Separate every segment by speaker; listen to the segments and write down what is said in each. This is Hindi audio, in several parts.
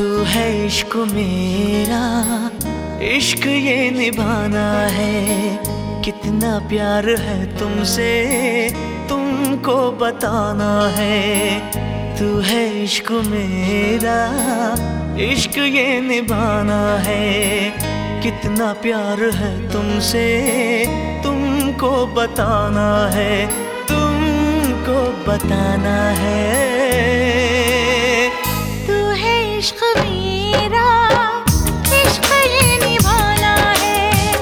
Speaker 1: तू है इश्क मेरा। इश्क ये निभाना है, कितना प्यार है तुमसे, तुमको बताना है। तू है इश्क मेरा, इश्क ये निभाना है। कितना प्यार है तुमसे, तुमको बताना है, तुमको बताना है।
Speaker 2: इश्क मेरा, इश्क ये निभाना है।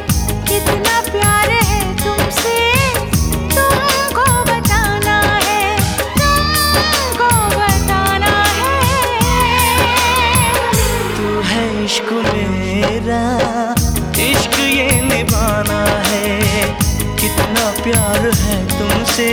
Speaker 2: कितना प्यार है तुमसे, तुमको बताना है, तुमको बताना है।
Speaker 1: तू है इश्क मेरा, इश्क ये निभाना है। कितना प्यार है तुमसे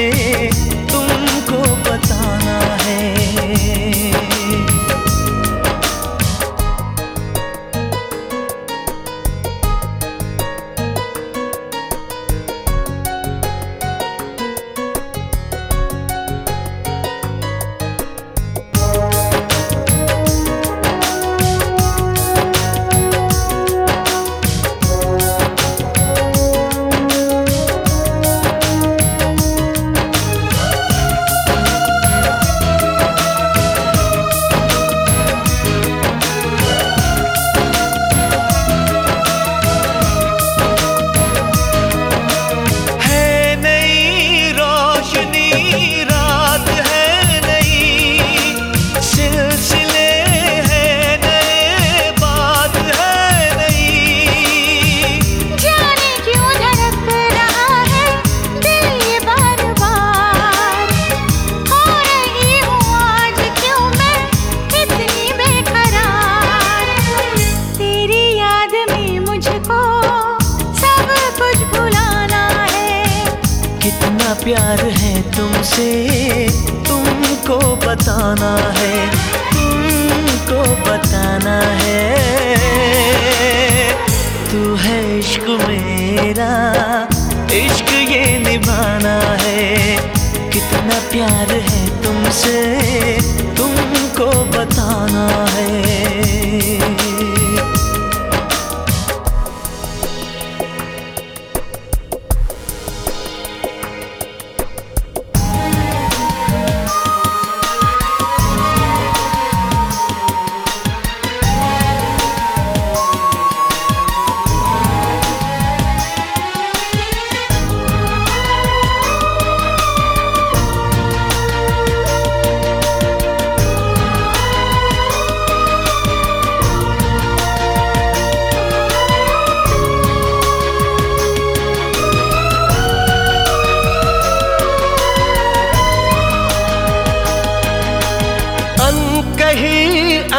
Speaker 1: प्यार है तुमसे, तुमको बताना है, तुमको बताना है। तू है इश्क मेरा, इश्क ये निभाना है। कितना प्यार है तुमसे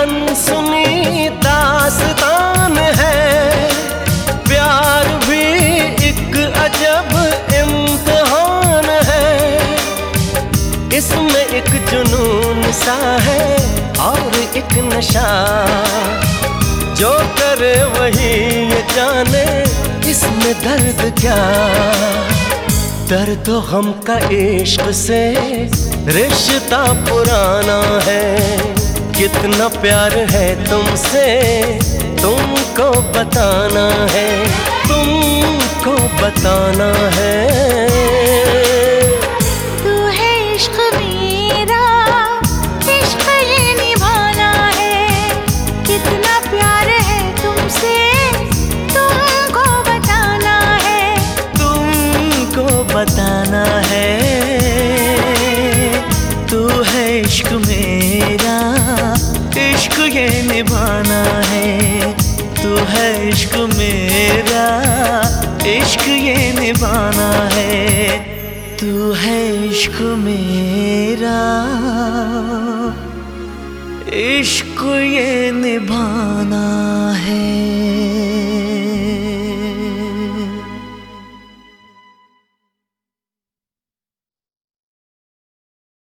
Speaker 1: अनकही अनसुनी दास्तान है। प्यार भी एक अजब इम्तिहान है। इसमें एक जुनून सा है और एक नशा। जो करे वही ये जाने इसमें दर्द क्या। दर्द हम का इश्क से रिश्ता पुराना है। कितना प्यार है तुमसे तुमको बताना है तुमको बताना है।
Speaker 2: निभाना है,
Speaker 1: तू है इश्क मेरा, इश्क ये निभाना है, तू है इश्क मेरा, इश्क ये निभाना